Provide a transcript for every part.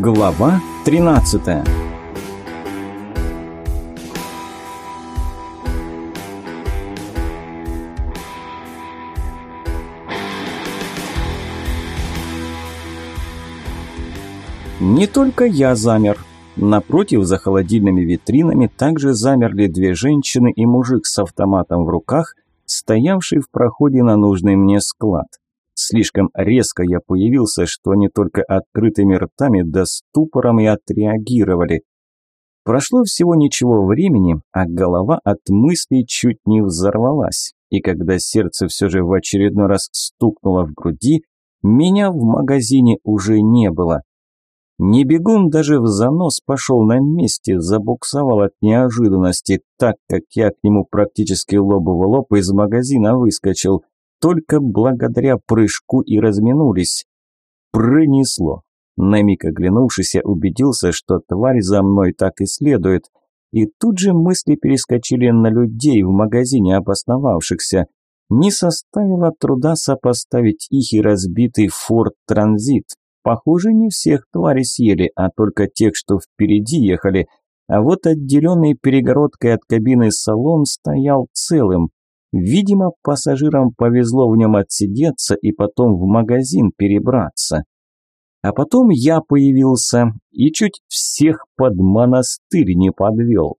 Глава 13 Не только я замер. Напротив, за холодильными витринами также замерли две женщины и мужик с автоматом в руках, стоявший в проходе на нужный мне склад. Слишком резко я появился, что они только открытыми ртами да ступором и отреагировали. Прошло всего ничего времени, а голова от мыслей чуть не взорвалась. И когда сердце все же в очередной раз стукнуло в груди, меня в магазине уже не было. Не бегун даже в занос пошел на месте, забуксовал от неожиданности, так как я к нему практически лоб в лоб из магазина выскочил – только благодаря прыжку и разминулись. Пронесло. На миг оглянувшись, я убедился, что тварь за мной так и следует. И тут же мысли перескочили на людей в магазине обосновавшихся. Не составило труда сопоставить их и разбитый Форд Транзит. Похоже, не всех тварей съели, а только тех, что впереди ехали. А вот отделенный перегородкой от кабины салон стоял целым. Видимо, пассажирам повезло в нем отсидеться и потом в магазин перебраться. А потом я появился и чуть всех под монастырь не подвел.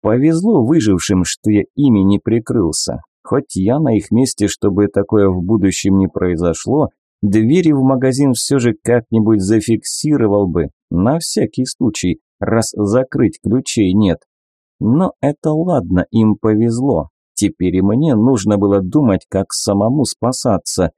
Повезло выжившим, что я ими не прикрылся. Хоть я на их месте, чтобы такое в будущем не произошло, двери в магазин все же как-нибудь зафиксировал бы, на всякий случай, раз закрыть ключей нет. Но это ладно, им повезло. Теперь и мне нужно было думать, как самому спасаться.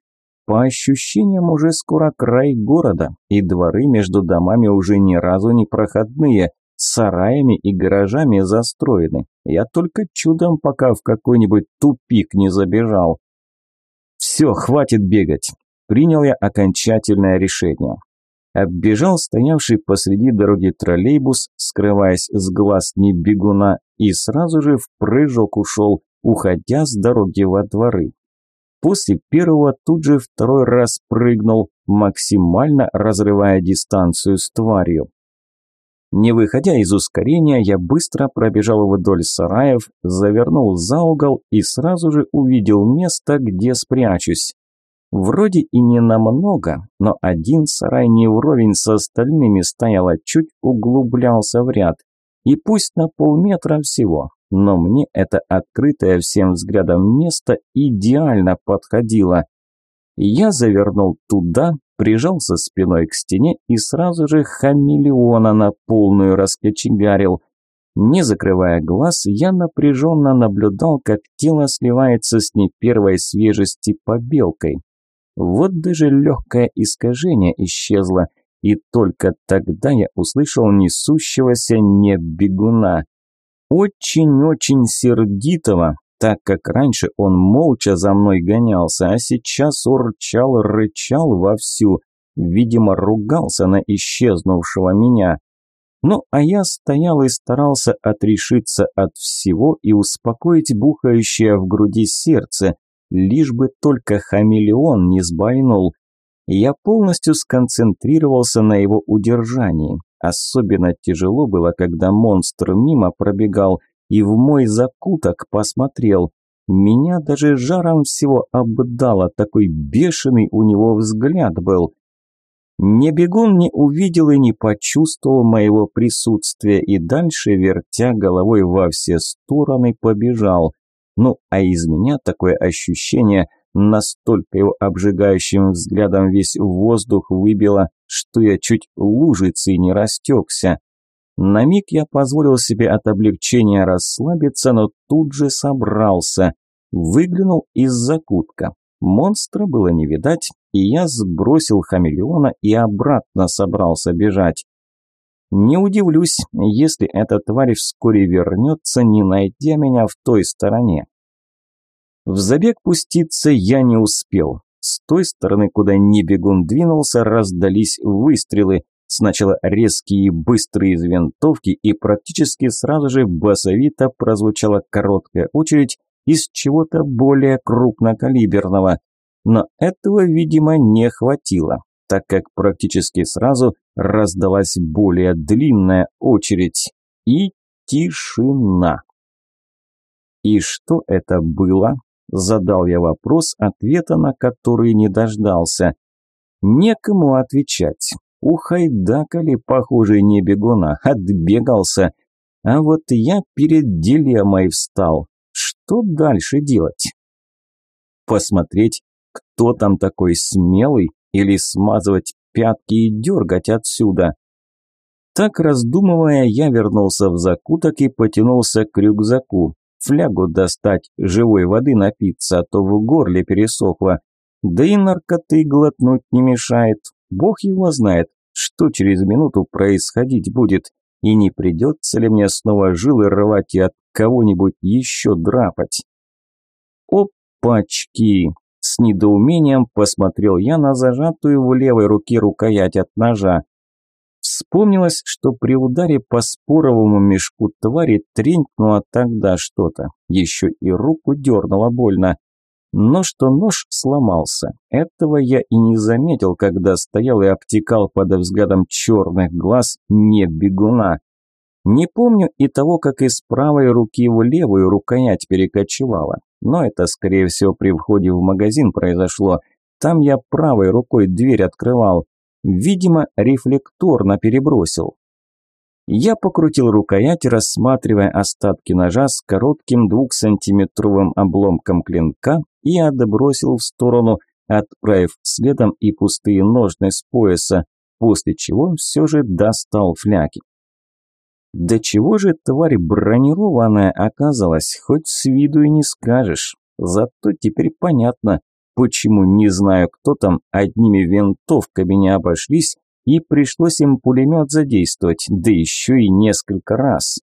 По ощущениям, уже скоро край города, и дворы между домами уже ни разу не проходные, сараями и гаражами застроены. Я только чудом пока в какой-нибудь тупик не забежал. Все, хватит бегать. Принял я окончательное решение. Оббежал стоявший посреди дороги троллейбус, скрываясь с глаз не бегуна, и сразу же в прыжок ушел, уходя с дороги во дворы. После первого тут же второй раз прыгнул, максимально разрывая дистанцию с тварью. Не выходя из ускорения, я быстро пробежал вдоль сараев, завернул за угол и сразу же увидел место, где спрячусь. Вроде и не намного, но один сарай не вровень с остальными стоял, а чуть углублялся в ряд. И пусть на полметра всего, но мне это открытое всем взглядом место идеально подходило. Я завернул туда, прижался спиной к стене и сразу же хамелеона на полную раскочегарил. Не закрывая глаз, я напряженно наблюдал, как тело сливается с не первой свежести побелкой. Вот даже легкое искажение исчезло, и только тогда я услышал несущегося не бегуна очень-очень сердитого, так как раньше он молча за мной гонялся, а сейчас урчал, рычал вовсю, видимо, ругался на исчезнувшего меня. Ну, а я стоял и старался отрешиться от всего и успокоить бухающее в груди сердце, лишь бы только хамелеон не сбойнул. Я полностью сконцентрировался на его удержании. Особенно тяжело было, когда монстр мимо пробегал и в мой закуток посмотрел. Меня даже жаром всего обдало, такой бешеный у него взгляд был. Не бегун не увидел и не почувствовал моего присутствия и дальше, вертя головой во все стороны, побежал. Ну, а из меня такое ощущение – Настолько его обжигающим взглядом весь воздух выбило, что я чуть лужицей не растекся. На миг я позволил себе от облегчения расслабиться, но тут же собрался. Выглянул из закутка. Монстра было не видать, и я сбросил хамелеона и обратно собрался бежать. Не удивлюсь, если эта тварь вскоре вернется, не найдя меня в той стороне. В забег пуститься я не успел. С той стороны, куда не бегун двинулся, раздались выстрелы. Сначала резкие и быстрые из винтовки, и практически сразу же басовито прозвучала короткая очередь из чего-то более крупнокалиберного. Но этого, видимо, не хватило, так как практически сразу раздалась более длинная очередь. И тишина. «И что это было?» – задал я вопрос, ответа на который не дождался. Некому отвечать. Ухайдакали, похоже, не бегуна, отбегался. А вот я перед дилеммой встал. Что дальше делать? Посмотреть, кто там такой смелый, или смазывать пятки и дергать отсюда? Так раздумывая, я вернулся в закуток и потянулся к рюкзаку. Флягу достать, живой воды напиться, а то в горле пересохло. Да и наркоты глотнуть не мешает. Бог его знает, что через минуту происходить будет, и не придется ли мне снова жилы рвать и от кого-нибудь еще драпать. Опачки! С недоумением посмотрел я на зажатую в левой руке рукоять от ножа. Вспомнилось, что при ударе по споровому мешку твари тренькнуло тогда что-то. Еще и руку дернуло больно. Но что нож сломался, этого я и не заметил, когда стоял и обтекал под взглядом черных глаз не бегуна. Не помню и того, как из правой руки в левую рукоять перекочевала. Но это, скорее всего, при входе в магазин произошло. Там я правой рукой дверь открывал. Видимо, рефлекторно перебросил. Я покрутил рукоять, рассматривая остатки ножа с коротким двухсантиметровым обломком клинка и отбросил в сторону, отправив следом и пустые ножны с пояса, после чего все же достал фляги. Да чего же тварь бронированная оказалась, хоть с виду и не скажешь. Зато теперь понятно, Почему, не знаю, кто там, одними винтовками не обошлись, и пришлось им пулемет задействовать, да еще и несколько раз.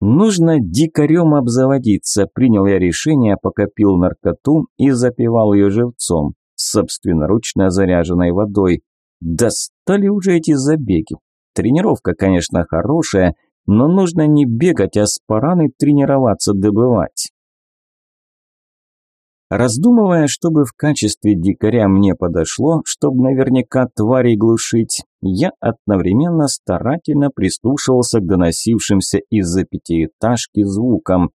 Нужно дикарем обзаводиться, принял я решение, пока пил наркоту и запивал ее живцом, собственноручно заряженной водой. Достали уже эти забеги. Тренировка, конечно, хорошая, но нужно не бегать, а с параны тренироваться добывать. Раздумывая, чтобы в качестве дикаря мне подошло, чтобы наверняка тварей глушить, я одновременно старательно прислушивался к доносившимся из-за пятиэтажки звукам.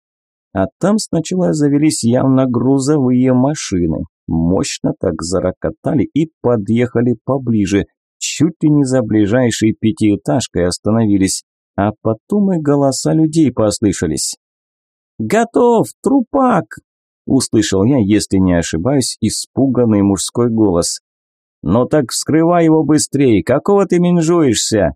А там сначала завелись явно грузовые машины. Мощно так зарокотали и подъехали поближе, чуть ли не за ближайшей пятиэтажкой остановились, а потом и голоса людей послышались. «Готов, трупак!» Услышал я, если не ошибаюсь, испуганный мужской голос. «Ну так вскрывай его быстрее, какого ты менжуешься?»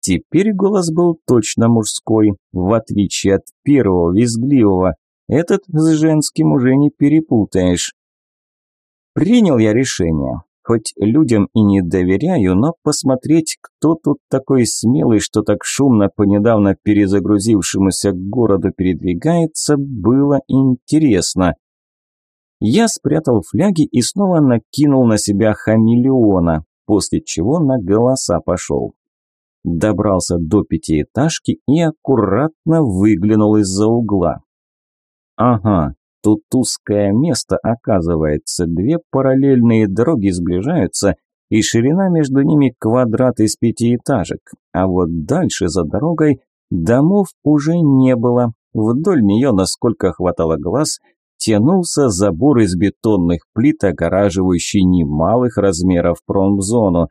Теперь голос был точно мужской, в отличие от первого, визгливого. Этот с женским уже не перепутаешь. Принял я решение. Хоть людям и не доверяю, но посмотреть, кто тут такой смелый, что так шумно по недавно перезагрузившемуся городу передвигается, было интересно. Я спрятал фляги и снова накинул на себя хамелеона, после чего на голоса пошел. Добрался до пятиэтажки и аккуратно выглянул из-за угла. Ага, Тут узкое место оказывается, две параллельные дороги сближаются, и ширина между ними квадрат из пятиэтажек. А вот дальше за дорогой домов уже не было. Вдоль нее, насколько хватало глаз, тянулся забор из бетонных плит, огораживающий немалых размеров промзону.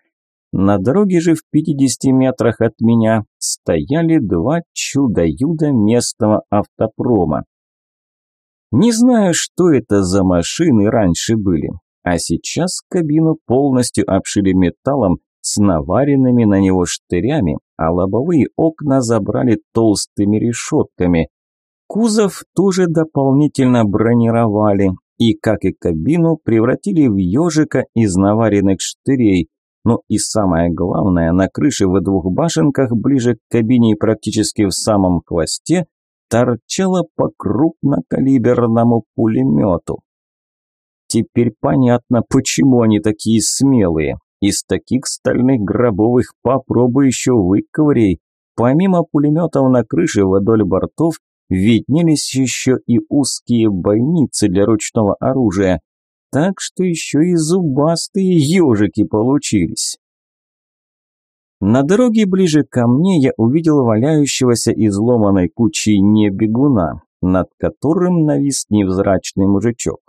На дороге же в 50 метрах от меня стояли два чудо-юда местного автопрома. Не знаю, что это за машины раньше были, а сейчас кабину полностью обшили металлом с наваренными на него штырями, а лобовые окна забрали толстыми решетками. Кузов тоже дополнительно бронировали и, как и кабину, превратили в ежика из наваренных штырей. Ну и самое главное, на крыше в двух башенках ближе к кабине и практически в самом хвосте торчала по крупнокалиберному пулемету. Теперь понятно, почему они такие смелые. Из таких стальных гробовых попробуй еще выковырей. Помимо пулеметов на крыше вдоль бортов виднелись еще и узкие бойницы для ручного оружия. Так что еще и зубастые ежики получились. На дороге ближе ко мне я увидел валяющегося изломанной кучей небегуна, над которым навис невзрачный мужичок.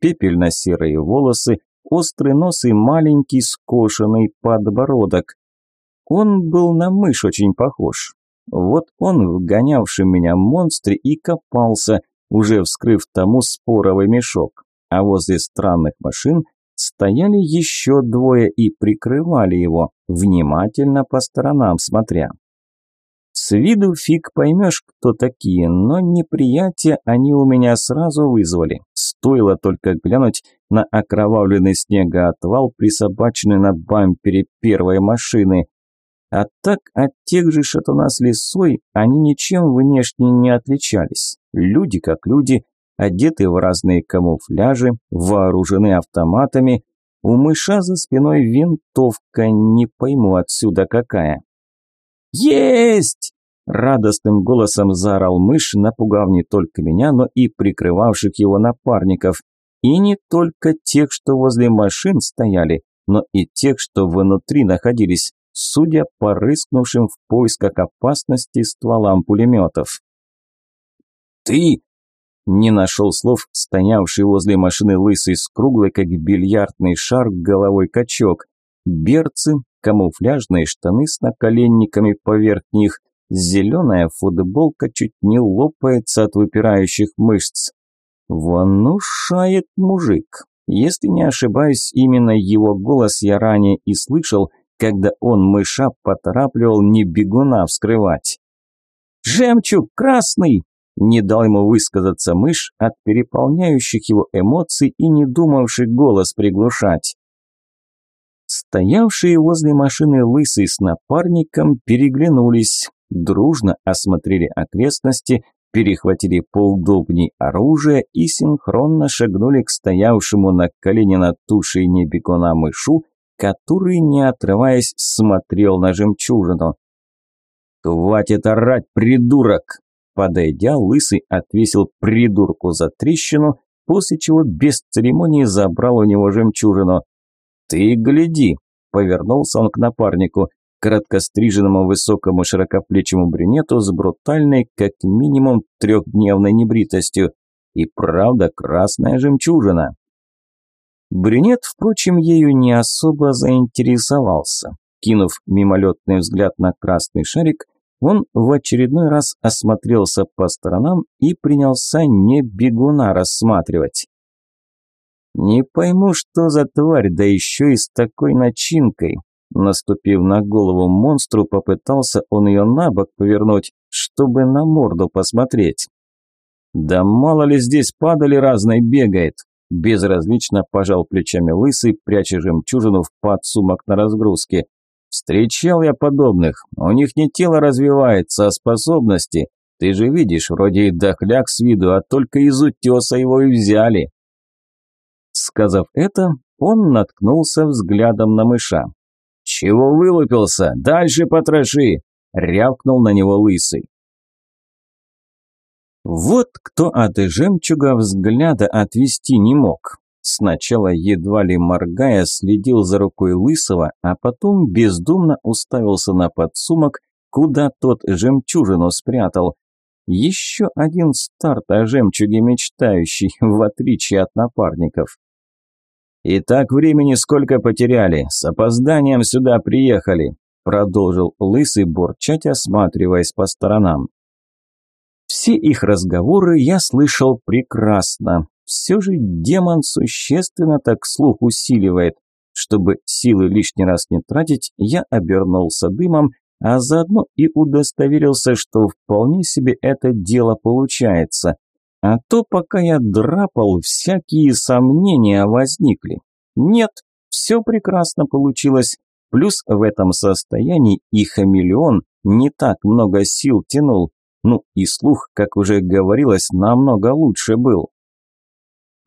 Пепельно-серые волосы, острый нос и маленький скошенный подбородок. Он был на мышь очень похож. Вот он в гонявшем меня монстре и копался, уже вскрыв тому споровый мешок. А возле странных машин стояли еще двое и прикрывали его, внимательно по сторонам смотря. С виду фиг поймешь, кто такие, но неприятие они у меня сразу вызвали. Стоило только глянуть на окровавленный снегоотвал, присобаченный на бампере первой машины. А так от тех же шатуна с лесой они ничем внешне не отличались. Люди как люди, одеты в разные камуфляжи, вооружены автоматами. У мыша за спиной винтовка, не пойму отсюда какая. «Есть!» – радостным голосом заорал мышь, напугав не только меня, но и прикрывавших его напарников. И не только тех, что возле машин стояли, но и тех, что внутри находились, судя по рыскнувшим в поисках опасности стволам пулеметов. «Ты!» – не нашел слов стоявший возле машины лысый с круглой, как бильярдный шар, головой качок. Берцы, камуфляжные штаны с наколенниками поверх них, зеленая футболка чуть не лопается от выпирающих мышц. Вонушает мужик. Если не ошибаюсь, именно его голос я ранее и слышал, когда он мыша поторапливал не бегуна вскрывать. «Жемчуг красный!» Не дал ему высказаться мышь от переполняющих его эмоций и не думавший голос приглушать. Стоявшие возле машины лысый с напарником переглянулись, дружно осмотрели окрестности, перехватили поудобней оружие и синхронно шагнули к стоявшему на колене над тушей небекона мышу, который, не отрываясь, смотрел на жемчужину. «Хватит орать, придурок!» Подойдя, Лысый отвесил придурку за трещину, после чего без церемонии забрал у него жемчужину. «Ты гляди!» – повернулся он к напарнику, короткостриженному высокому широкоплечему брюнету с брутальной, как минимум, трехдневной небритостью. И правда красная жемчужина. Брюнет, впрочем, ею не особо заинтересовался. Кинув мимолетный взгляд на красный шарик, он в очередной раз осмотрелся по сторонам и принялся не бегуна рассматривать. Не пойму, что за тварь, да еще и с такой начинкой. Наступив на голову монстру, попытался он ее на бок повернуть, чтобы на морду посмотреть. Да мало ли здесь падали разной бегает. Безразлично пожал плечами лысый, пряча жемчужину в подсумок на разгрузке. Встречал я подобных. У них не тело развивается, а способности. Ты же видишь, вроде и дохляк с виду, а только из утеса его и взяли. Сказав это, он наткнулся взглядом на мыша. «Чего вылупился? Дальше потроши!» – рявкнул на него лысый. Вот кто от жемчуга взгляда отвести не мог. Сначала, едва ли моргая, следил за рукой Лысого, а потом бездумно уставился на подсумок, куда тот жемчужину спрятал. Еще один старт о жемчуге мечтающий, в отличие от напарников. «Итак, времени сколько потеряли? С опозданием сюда приехали», продолжил Лысый бурчать, осматриваясь по сторонам. Все их разговоры я слышал прекрасно. Все же демон существенно так слух усиливает. Чтобы силы лишний раз не тратить, я обернулся дымом, а заодно и удостоверился, что вполне себе это дело получается. А то, пока я драпал, всякие сомнения возникли. Нет, все прекрасно получилось. Плюс в этом состоянии и хамелеон не так много сил тянул. Ну и слух, как уже говорилось, намного лучше был.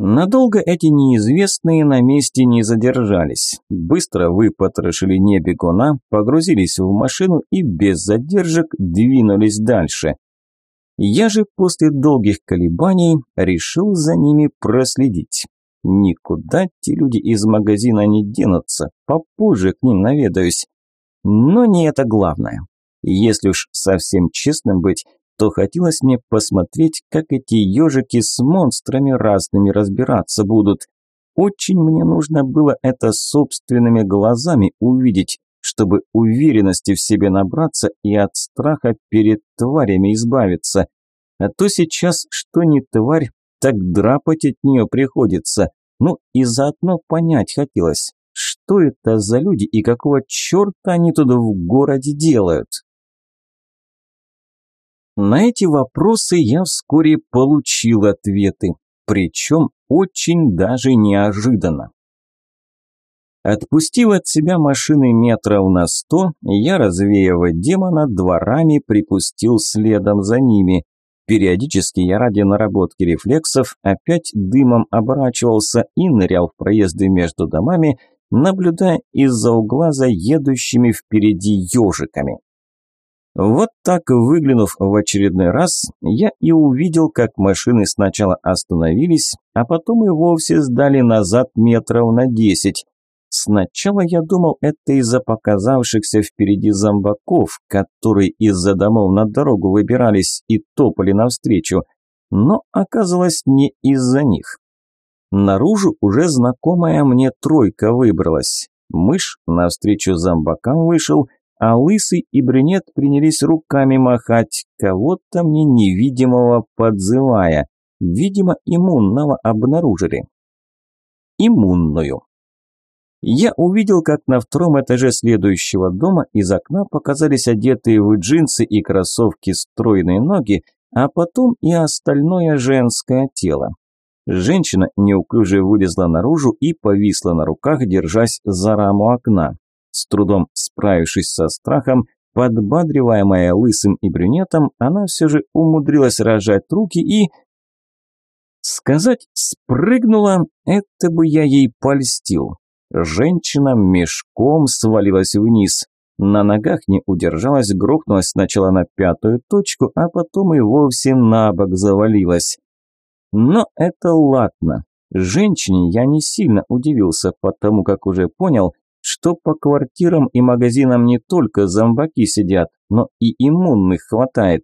Надолго эти неизвестные на месте не задержались. Быстро выпотрошили небегуна, погрузились в машину и без задержек двинулись дальше. Я же после долгих колебаний решил за ними проследить. Никуда те люди из магазина не денутся, попозже к ним наведаюсь. Но не это главное. Если уж совсем честным быть, то хотелось мне посмотреть, как эти ежики с монстрами разными разбираться будут. Очень мне нужно было это собственными глазами увидеть, чтобы уверенности в себе набраться и от страха перед тварями избавиться. А то сейчас что не тварь, так драпать от нее приходится. Ну и заодно понять хотелось, что это за люди и какого черта они туда в городе делают. На эти вопросы я вскоре получил ответы, причем очень даже неожиданно. Отпустив от себя машины метров на сто, я, развеяв демона, дворами припустил следом за ними. Периодически я ради наработки рефлексов опять дымом оборачивался и нырял в проезды между домами, наблюдая из-за угла за едущими впереди ежиками. Вот так, выглянув в очередной раз, я и увидел, как машины сначала остановились, а потом и вовсе сдали назад метров на десять. Сначала я думал, это из-за показавшихся впереди зомбаков, которые из-за домов на дорогу выбирались и топали навстречу, но оказалось не из-за них. Наружу уже знакомая мне тройка выбралась. Мышь навстречу зомбакам вышел, а лысый и брюнет принялись руками махать, кого-то мне невидимого подзывая. Видимо, иммунного обнаружили. Иммунную. Я увидел, как на втором этаже следующего дома из окна показались одетые в джинсы и кроссовки стройные ноги, а потом и остальное женское тело. Женщина неуклюже вылезла наружу и повисла на руках, держась за раму окна. С трудом справившись со страхом, подбадриваемая лысым и брюнетом, она все же умудрилась рожать руки и... Сказать «спрыгнула» – это бы я ей польстил. Женщина мешком свалилась вниз. На ногах не удержалась, грохнулась сначала на пятую точку, а потом и вовсе на бок завалилась. Но это ладно. Женщине я не сильно удивился, потому как уже понял, что по квартирам и магазинам не только зомбаки сидят, но и иммунных хватает.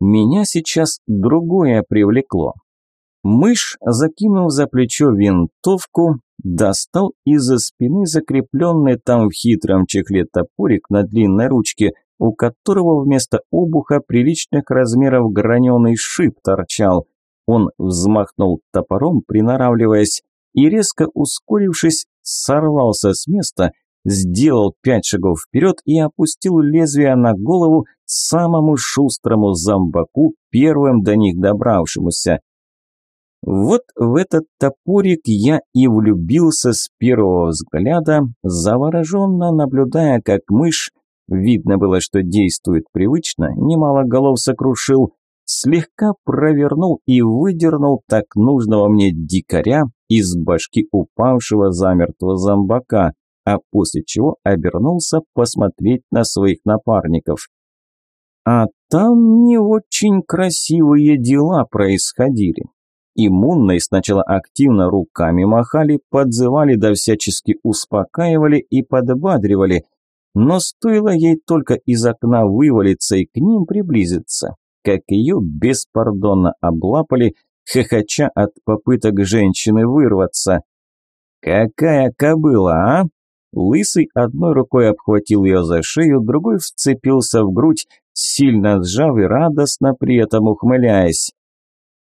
Меня сейчас другое привлекло. Мышь, закинув за плечо винтовку, достал из-за спины закрепленный там в хитром чехле топорик на длинной ручке, у которого вместо обуха приличных размеров граненый шип торчал. Он взмахнул топором, приноравливаясь, и резко ускорившись, сорвался с места, сделал пять шагов вперед и опустил лезвие на голову самому шустрому зомбаку, первым до них добравшемуся. Вот в этот топорик я и влюбился с первого взгляда, завороженно наблюдая, как мышь, видно было, что действует привычно, немало голов сокрушил, слегка провернул и выдернул так нужного мне дикаря из башки упавшего замертво зомбака, а после чего обернулся посмотреть на своих напарников. А там не очень красивые дела происходили. Иммунные сначала активно руками махали, подзывали да всячески успокаивали и подбадривали, но стоило ей только из окна вывалиться и к ним приблизиться, как ее беспардонно облапали, хохоча от попыток женщины вырваться. «Какая кобыла, а?» Лысый одной рукой обхватил ее за шею, другой вцепился в грудь, сильно сжав и радостно при этом ухмыляясь.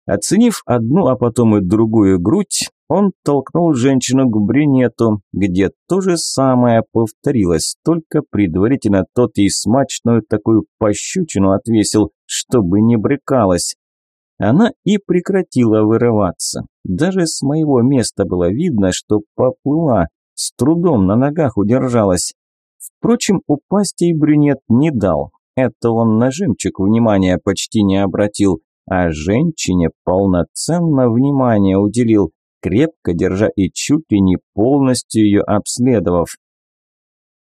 Оценив одну, а потом и другую грудь, он толкнул женщину к брюнету, где то же самое повторилось, только предварительно тот ей смачную такую пощучину отвесил, чтобы не брыкалась. Она и прекратила вырываться. Даже с моего места было видно, что поплыла, с трудом на ногах удержалась. Впрочем, упасть ей брюнет не дал. Это он на жемчуг внимания почти не обратил, а женщине полноценно внимание уделил, крепко держа и чуть ли не полностью ее обследовав.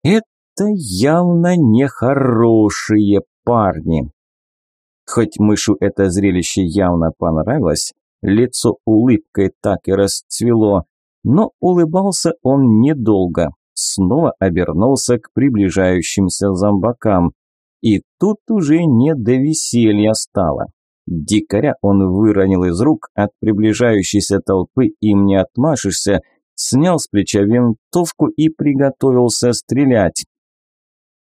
Это явно нехорошие парни. Хоть мышу это зрелище явно понравилось, лицо улыбкой так и расцвело, но улыбался он недолго. снова обернулся к приближающимся зомбакам. И тут уже не до веселья стало. Дикаря он выронил из рук, от приближающейся толпы им не отмашешься, снял с плеча винтовку и приготовился стрелять.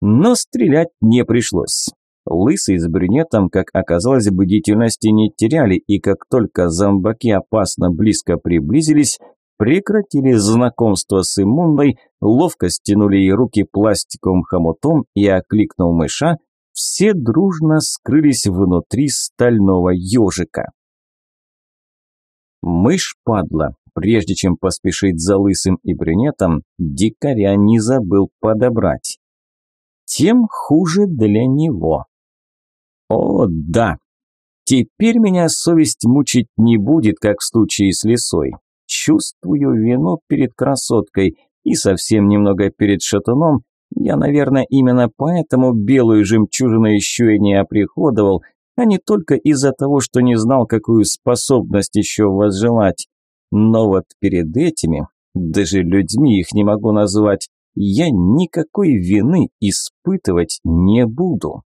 Но стрелять не пришлось. Лысый с брюнетом, как оказалось, бдительности не теряли, и как только зомбаки опасно близко приблизились, прекратили знакомство с иммунной, ловко стянули ей руки пластиковым хомутом и, окликнув мыша, все дружно скрылись внутри стального ежика. Мышь падла, прежде чем поспешить за лысым и брюнетом, дикаря не забыл подобрать. Тем хуже для него. О, да! Теперь меня совесть мучить не будет, как в случае с лисой. Чувствую вину перед красоткой и совсем немного перед шатуном. Я, наверное, именно поэтому белую жемчужину еще и не оприходовал, а не только из-за того, что не знал, какую способность еще возжелать. Но вот перед этими, даже людьми их не могу назвать, я никакой вины испытывать не буду.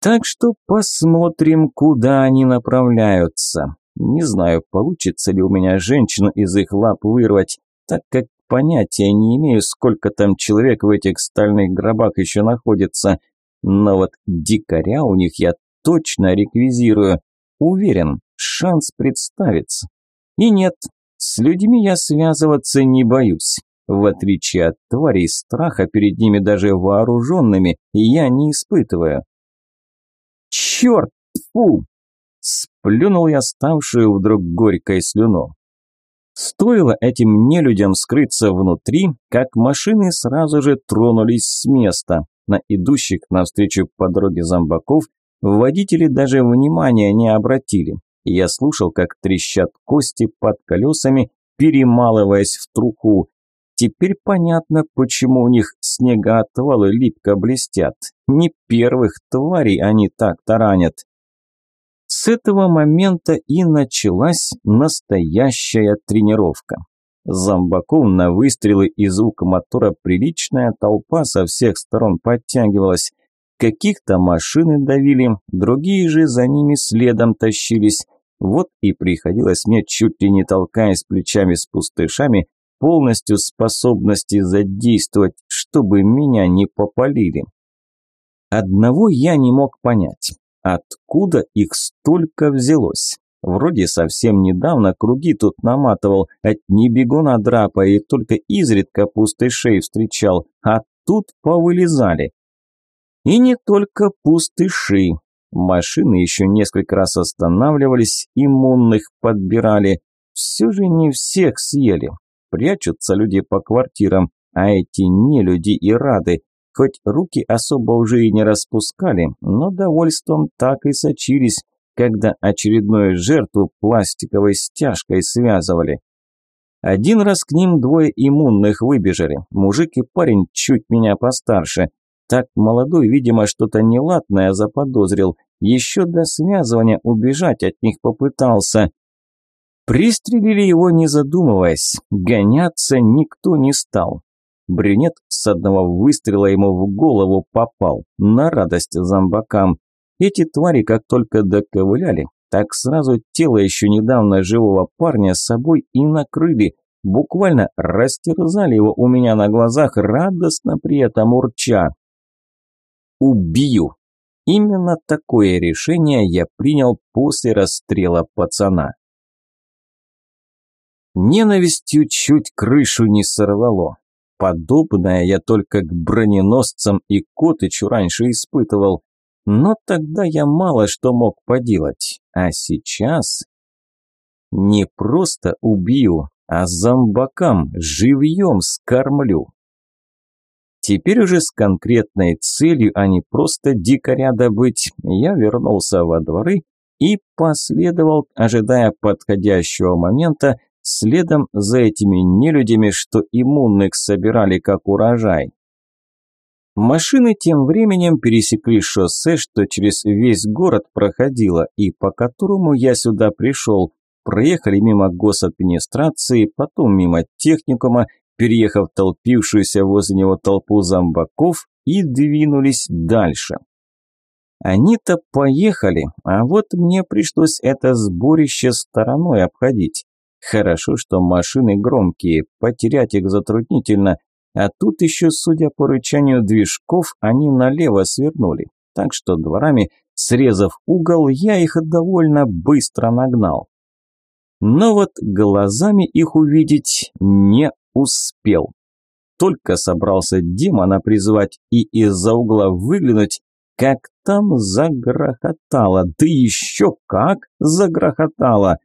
Так что посмотрим, куда они направляются. Не знаю, получится ли у меня женщину из их лап вырвать, так как понятия не имею, сколько там человек в этих стальных гробах еще находится. Но вот дикаря у них я точно реквизирую. Уверен, шанс представится. И нет, с людьми я связываться не боюсь. В отличие от тварей, страха перед ними даже вооруженными я не испытываю. «Черт! Фу!» Сплюнул я ставшую вдруг горькой слюну. Стоило этим нелюдям скрыться внутри, как машины сразу же тронулись с места. На идущих навстречу по дороге зомбаков водители даже внимания не обратили. Я слушал, как трещат кости под колесами, перемалываясь в труху. Теперь понятно, почему у них снегоотвалы липко блестят. Не первых тварей они так таранят. С этого момента и началась настоящая тренировка. Зомбаков на выстрелы и звук мотора приличная толпа со всех сторон подтягивалась. Каких-то машины давили, другие же за ними следом тащились. Вот и приходилось мне, чуть ли не толкаясь плечами с пустышами, полностью способности задействовать, чтобы меня не попалили. Одного я не мог понять. Откуда их столько взялось? Вроде совсем недавно круги тут наматывал, от не бегуна драпа и только изредка пустышей встречал, а тут повылезали. И не только пустыши. Машины еще несколько раз останавливались, иммунных подбирали. Все же не всех съели. Прячутся люди по квартирам, а эти не люди и рады. Хоть руки особо уже и не распускали, но довольством так и сочились, когда очередную жертву пластиковой стяжкой связывали. Один раз к ним двое иммунных выбежали, мужик и парень чуть меня постарше. Так молодой, видимо, что-то неладное заподозрил, еще до связывания убежать от них попытался. Пристрелили его не задумываясь, гоняться никто не стал. Брюнет с одного выстрела ему в голову попал, на радость зомбакам. Эти твари как только доковыляли, так сразу тело еще недавно живого парня с собой и накрыли, буквально растерзали его у меня на глазах, радостно при этом урча. «Убью!» Именно такое решение я принял после расстрела пацана. Ненавистью чуть крышу не сорвало. Подобное я только к броненосцам и Котычу раньше испытывал. Но тогда я мало что мог поделать. А сейчас... Не просто убью, а зомбакам живьем скормлю. Теперь уже с конкретной целью, а не просто дикаря добыть, я вернулся во дворы и последовал, ожидая подходящего момента, следом за этими нелюдями, что иммунных собирали как урожай. Машины тем временем пересекли шоссе, что через весь город проходило и по которому я сюда пришел. Проехали мимо госадминистрации, потом мимо техникума, переехав толпившуюся возле него толпу зомбаков, и двинулись дальше. Они-то поехали, а вот мне пришлось это сборище стороной обходить. Хорошо, что машины громкие, потерять их затруднительно, а тут еще, судя по рычанию движков, они налево свернули. Так что дворами, срезав угол, я их довольно быстро нагнал. Но вот глазами их увидеть не успел. Только собрался демона призывать и из-за угла выглянуть, как там загрохотало, да еще как загрохотало.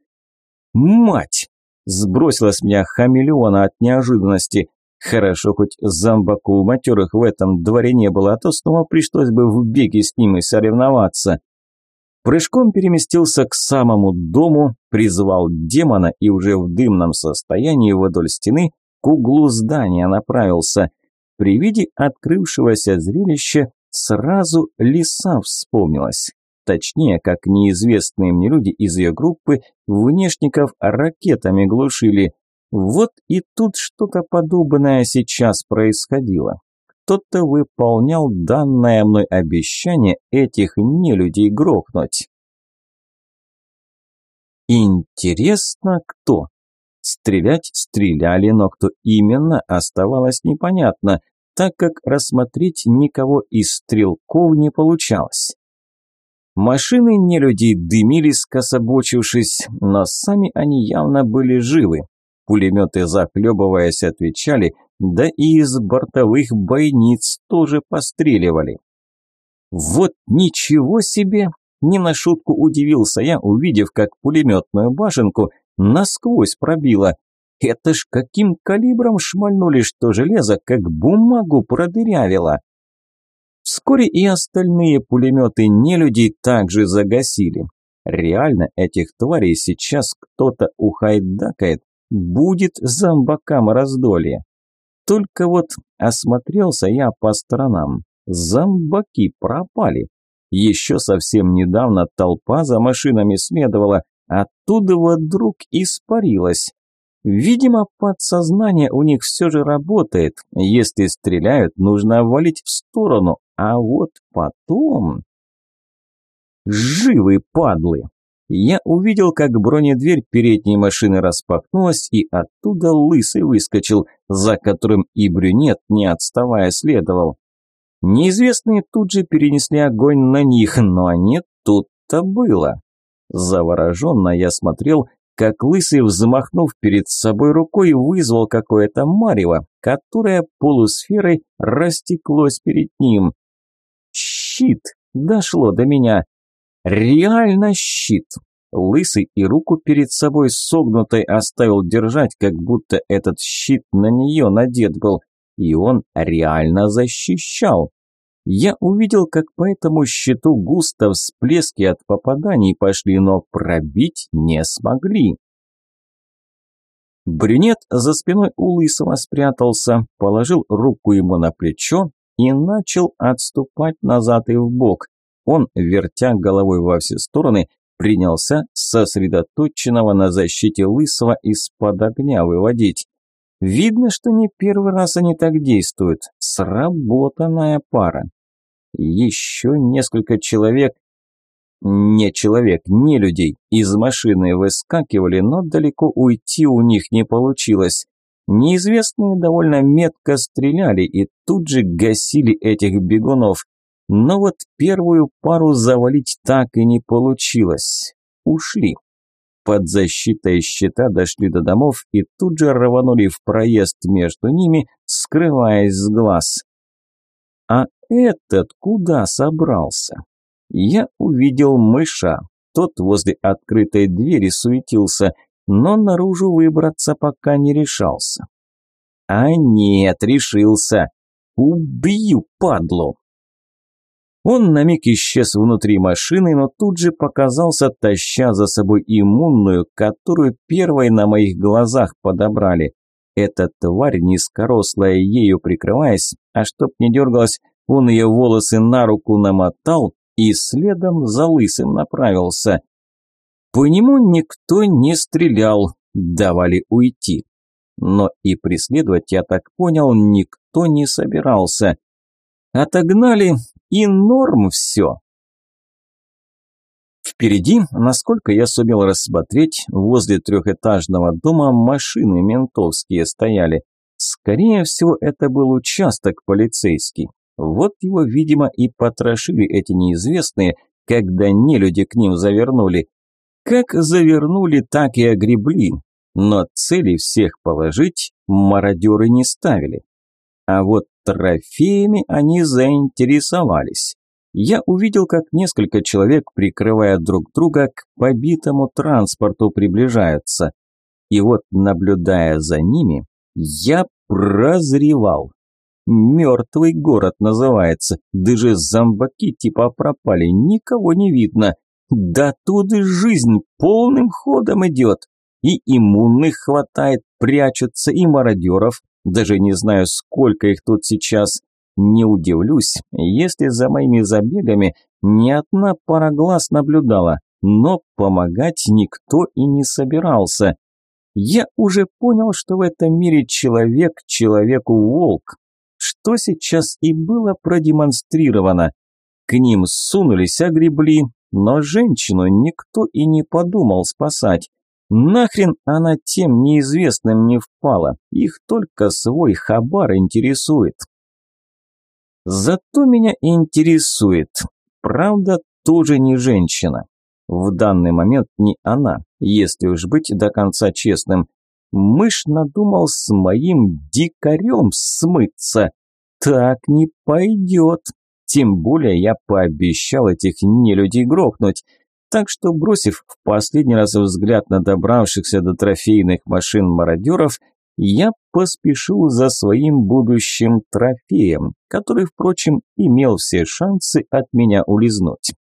Мать! Сбросила с меня хамелеона от неожиданности. Хорошо, хоть зомбаку у матерых в этом дворе не было, а то снова пришлось бы в беге с ним и соревноваться. Прыжком переместился к самому дому, призвал демона и уже в дымном состоянии вдоль стены к углу здания направился. При виде открывшегося зрелища сразу лиса вспомнилась. Точнее, как неизвестные мне люди из ее группы внешников ракетами глушили. Вот и тут что-то подобное сейчас происходило. Кто-то выполнял данное мной обещание этих нелюдей грохнуть. Интересно, кто? Стрелять стреляли, но кто именно, оставалось непонятно, так как рассмотреть никого из стрелков не получалось. Машины нелюдей дымились, скособочившись, но сами они явно были живы. Пулеметы, захлебываясь, отвечали, да и из бортовых бойниц тоже постреливали. Вот ничего себе! Не на шутку удивился я, увидев, как пулеметную башенку насквозь пробило. Это ж каким калибром шмальнули, что железо как бумагу продырявило. Вскоре и остальные пулеметы нелюдей также загасили. Реально этих тварей сейчас кто-то ухайдакает, будет зомбакам раздолье. Только вот осмотрелся я по сторонам. Зомбаки пропали. Еще совсем недавно толпа за машинами следовала, оттуда вдруг испарилась. Видимо, подсознание у них все же работает. Если стреляют, нужно валить в сторону, а вот потом... Живы падлы! Я увидел, как бронедверь передней машины распахнулась, и оттуда лысый выскочил, за которым и брюнет, не отставая, следовал. Неизвестные тут же перенесли огонь на них, но не тут-то было. Завороженно я смотрел, как лысый, взмахнув перед собой рукой, вызвал какое-то марево, которое полусферой растеклось перед ним. Щит! Дошло до меня. Реально щит. Лысый и руку перед собой согнутой оставил держать, как будто этот щит на нее надет был. И он реально защищал. Я увидел, как по этому щиту густо всплески от попаданий пошли, но пробить не смогли. Брюнет за спиной у Лысого спрятался, положил руку ему на плечо и начал отступать назад и вбок. Он, вертя головой во все стороны, принялся сосредоточенного на защите Лысого из-под огня выводить. Видно, что не первый раз они так действуют. Сработанная пара. Еще несколько человек, не человек, не людей, из машины выскакивали, но далеко уйти у них не получилось. Неизвестные довольно метко стреляли и тут же гасили этих бегунов. Но вот первую пару завалить так и не получилось. Ушли. Под защитой щита дошли до домов и тут же рванули в проезд между ними, скрываясь с глаз. А этот куда собрался? Я увидел мыша. Тот возле открытой двери суетился, но наружу выбраться пока не решался. А нет, решился. Убью, падлу! Он на миг исчез внутри машины, но тут же показался, таща за собой иммунную, которую первой на моих глазах подобрали. Эта тварь, низкорослая, ею прикрываясь, а чтоб не дергалась, он ее волосы на руку намотал и следом за лысым направился. По нему никто не стрелял, давали уйти. но и преследовать, я так понял, никто не собирался. Отогнали, и норм все. Впереди, насколько я сумел рассмотреть, возле трехэтажного дома машины ментовские стояли. Скорее всего, это был участок полицейский. Вот его, видимо, и потрошили эти неизвестные, когда нелюди к ним завернули. Как завернули, так и огребли, но цели всех положить мародеры не ставили. А вот трофеями они заинтересовались. Я увидел, как несколько человек, прикрывая друг друга, к побитому транспорту приближаются. И вот, наблюдая за ними, я прозревал. Мертвый город называется, даже зомбаки типа пропали, никого не видно. Да тут жизнь полным ходом идет. И иммунных хватает, прячутся, и мародеров. Даже не знаю, сколько их тут сейчас. Не удивлюсь, если за моими забегами ни одна пара глаз наблюдала, но помогать никто и не собирался. Я уже понял, что в этом мире человек человеку волк, что сейчас и было продемонстрировано. К ним сунулись, огребли, но женщину никто и не подумал спасать. Нахрен она тем неизвестным не впала, их только свой хабар интересует. Зато меня интересует, правда, тоже не женщина. В данный момент не она, если уж быть до конца честным. Мышь надумал с моим дикарем смыться. Так не пойдет. Тем более я пообещал этих нелюдей грохнуть. Так что, бросив в последний раз взгляд на добравшихся до трофейных машин мародеров, я поспешил за своим будущим трофеем, который, впрочем, имел все шансы от меня улизнуть.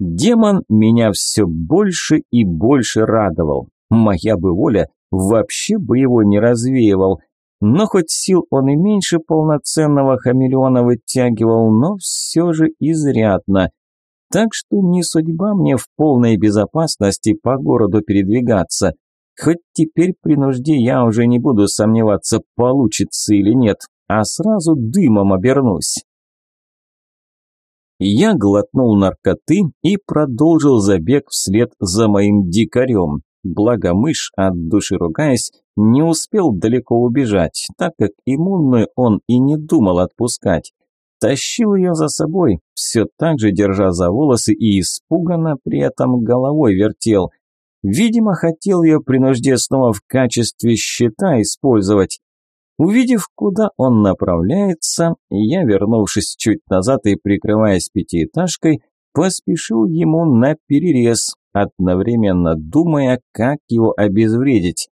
Демон меня все больше и больше радовал. Моя бы воля вообще бы его не развеивал. Но хоть сил он и меньше полноценного хамелеона вытягивал, но все же изрядно. Так что не судьба мне в полной безопасности по городу передвигаться. Хоть теперь при нужде я уже не буду сомневаться, получится или нет, а сразу дымом обернусь. Я глотнул наркоты и продолжил забег вслед за моим дикарем. Благо мышь, от души ругаясь, не успел далеко убежать, так как иммунную он и не думал отпускать. Тащил ее за собой, все так же держа за волосы и испуганно при этом головой вертел. Видимо, хотел ее при нужде снова в качестве щита использовать. Увидев, куда он направляется, я, вернувшись чуть назад и прикрываясь пятиэтажкой, поспешил ему на перерез, одновременно думая, как его обезвредить.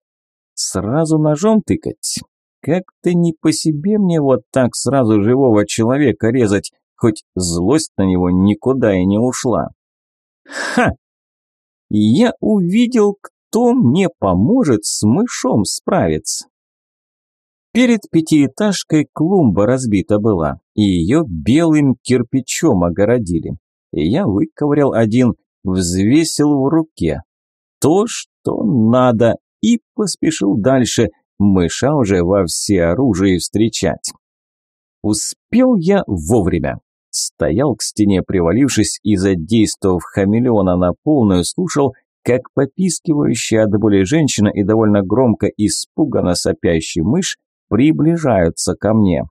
Сразу ножом тыкать? Как-то не по себе мне вот так сразу живого человека резать, хоть злость на него никуда и не ушла. Ха! Я увидел, кто мне поможет с мышом справиться. Перед пятиэтажкой клумба разбита была, и ее белым кирпичом огородили. Я выковырял один, взвесил в руке. То, что надо, и поспешил дальше, мыша уже во всеоружии встречать. Успел я вовремя. Стоял к стене привалившись и, задействовав хамелеона на полную, слушал, как попискивающая от боли женщина и довольно громко испуганно сопящий мышь приближаются ко мне.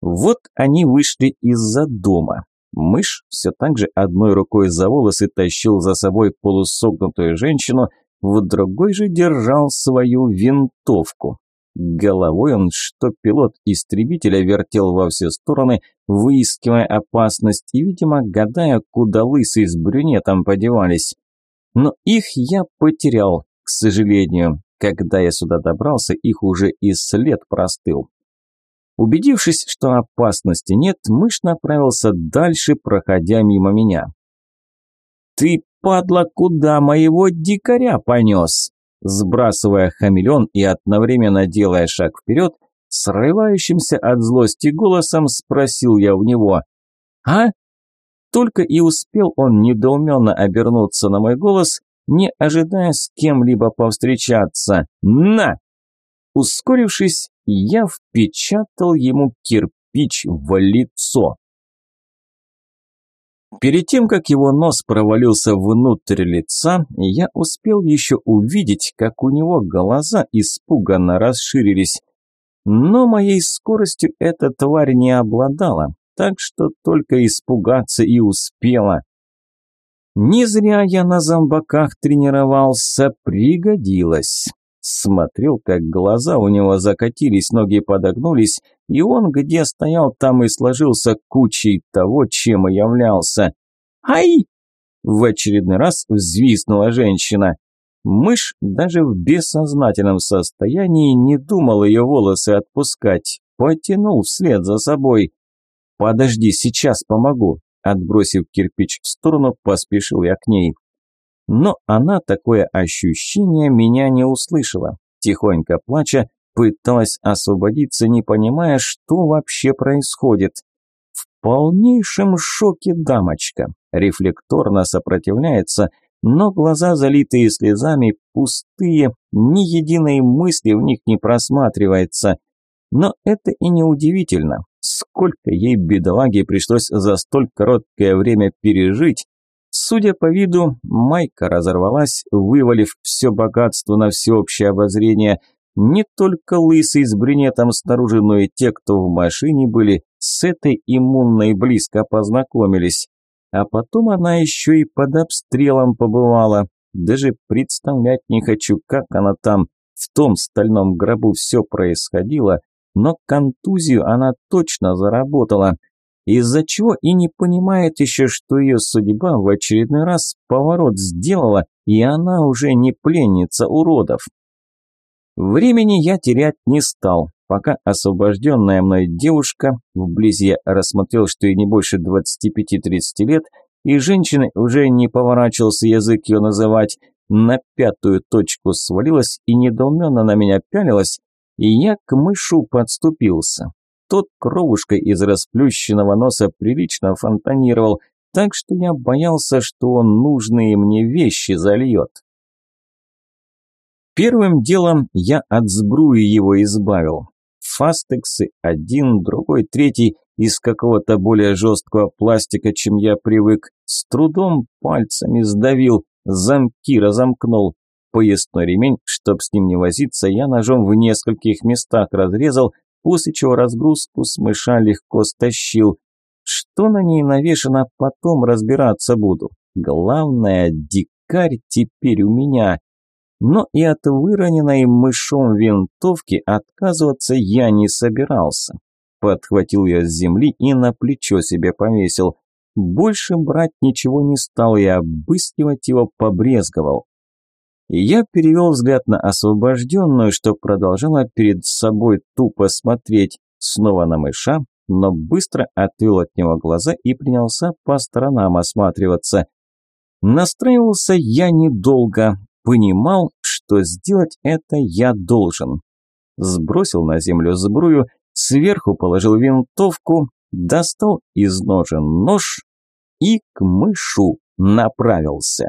Вот они вышли из-за дома. Мышь все так же одной рукой за волосы тащил за собой полусогнутую женщину, в другой же держал свою винтовку. Головой он, что пилот истребителя, вертел во все стороны, выискивая опасность и, видимо, гадая, куда лысый с брюнетом подевались. Но их я потерял, к сожалению. Когда я сюда добрался, их уже и след простыл. Убедившись, что опасности нет, мышь направился дальше, проходя мимо меня. «Ты, падла, куда моего дикаря понес?» Сбрасывая хамелеон и одновременно делая шаг вперед, срывающимся от злости голосом спросил я у него. «А?» Только и успел он недоуменно обернуться на мой голос, не ожидая с кем-либо повстречаться. «На!» Ускорившись, я впечатал ему кирпич в лицо. Перед тем, как его нос провалился внутрь лица, я успел еще увидеть, как у него глаза испуганно расширились. Но моей скоростью эта тварь не обладала, так что только испугаться и успела. Не зря я на зомбаках тренировался, пригодилось. Смотрел, как глаза у него закатились, ноги подогнулись, и он где стоял, там и сложился кучей того, чем и являлся. «Ай!» В очередной раз взвизгнула женщина. Мышь даже в бессознательном состоянии не думал ее волосы отпускать, потянул вслед за собой. «Подожди, сейчас помогу», отбросив кирпич в сторону, поспешил я к ней. Но она такое ощущение меня не услышала. Тихонько плача, пыталась освободиться, не понимая, что вообще происходит. В полнейшем шоке дамочка. Рефлекторно сопротивляется, но глаза, залитые слезами, пустые, ни единой мысли в них не просматривается. Но это и не удивительно. Сколько ей, бедолаге, пришлось за столь короткое время пережить, Судя по виду, майка разорвалась, вывалив все богатство на всеобщее обозрение. Не только лысый с брюнетом снаружи, но и те, кто в машине были, с этой иммунной близко познакомились. А потом она еще и под обстрелом побывала. Даже представлять не хочу, как она там, в том стальном гробу все происходило, но контузию она точно заработала из-за чего и не понимает еще, что ее судьба в очередной раз поворот сделала, и она уже не пленница уродов. Времени я терять не стал, пока освобожденная мной девушка, вблизи рассмотрел, что ей не больше 25-30 лет, и женщины уже не поворачивался язык ее называть, на пятую точку свалилась и недоуменно на меня пялилась, и я к мышу подступился. Тот кровушкой из расплющенного носа прилично фонтанировал, так что я боялся, что он нужные мне вещи зальет. Первым делом я от сбруи его избавил. Фастексы один, другой, третий из какого-то более жесткого пластика, чем я привык, с трудом пальцами сдавил, замки разомкнул. Поясной ремень, чтоб с ним не возиться, я ножом в нескольких местах разрезал, после чего разгрузку с мыша легко стащил. Что на ней навешано, потом разбираться буду. Главное, дикарь теперь у меня. Но и от выроненной мышом винтовки отказываться я не собирался. Подхватил ее с земли и на плечо себе повесил. Больше брать ничего не стал, и обыскивать его побрезговал. Я перевел взгляд на освобожденную, что продолжала перед собой тупо смотреть, снова на мыша, но быстро отвел от него глаза и принялся по сторонам осматриваться. Настраивался я недолго, понимал, что сделать это я должен. Сбросил на землю сбрую, сверху положил винтовку, достал из ножен нож и к мышу направился.